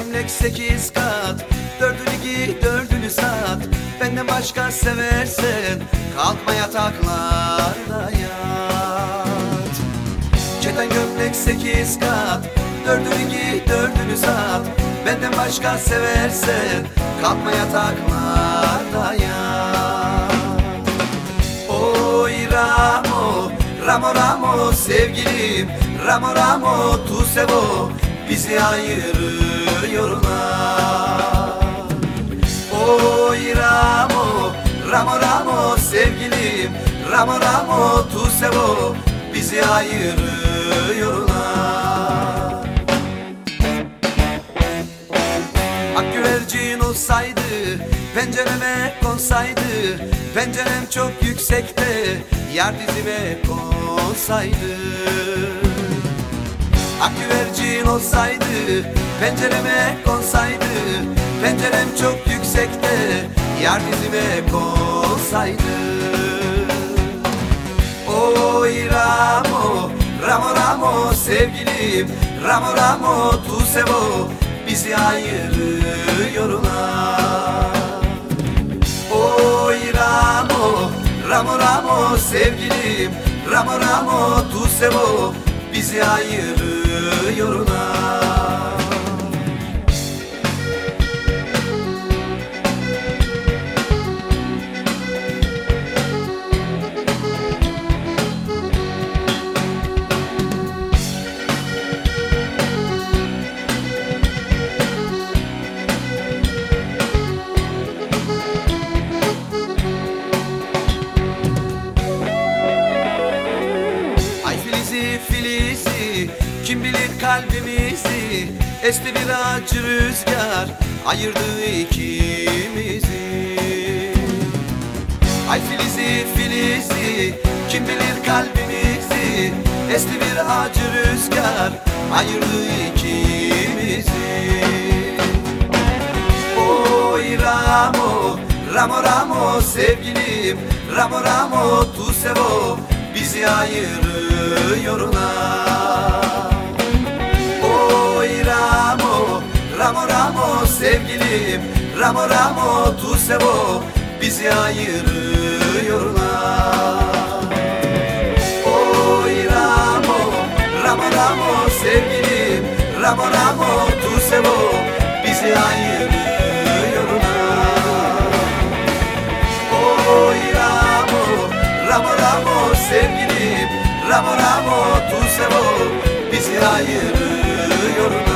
gömlek sekiz kat. Dördünü giy dördünü sat. Benden başka seversen Kalkma yataklarda yat. Çeten gömlek sekiz kat. Dördünü giy dördünü sat. Benden başka seversen Kalkma yataklarda yat. Oy Ramo, Ramo Ramo sevgilim. Ramo Ramo tu sevo bizi ayırıyorlar. Oy Ramo, Ramo Ramo sevgilim. Ramo Ramo tu sevo bizi ayırıyorlar. Ak güvercin olsaydı Pencereme konsaydı Pencerem çok yüksekte Yar dizime konsaydı Ak olsaydı Pencereme konsaydı Pencerem çok yüksekte Yar dizime konsaydı Oy Ramo, Ramo Ramo sevgilim Ramo Ramo tu sevo bizi ayırıyorlar Oy Ramo, Ramo Ramo sevgilim Ramo Ramo tu sevo bizi ayırıyorlar Yürüyorum kalbimizi Esti bir acı rüzgar ayırdı ikimizi. Ay filizi filizi kim bilir kalbimizi Esti bir acı rüzgar ayırdı ikimizi. Oy Ramo, Ramo Ramo sevgilim. Ramo Ramo tu sevo bizi ayırıyorlar sevgilim Ramo Ramo tu sevo bizi ayırıyorlar. Oy Ramo, Ramo Ramo sevgilim Ramo Ramo tu sevo bizi ayırıyorlar. Oy Ramo, Ramo Ramo sevgilim Ramo Ramo tu sevo bizi ayırıyorlar